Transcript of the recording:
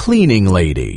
cleaning lady.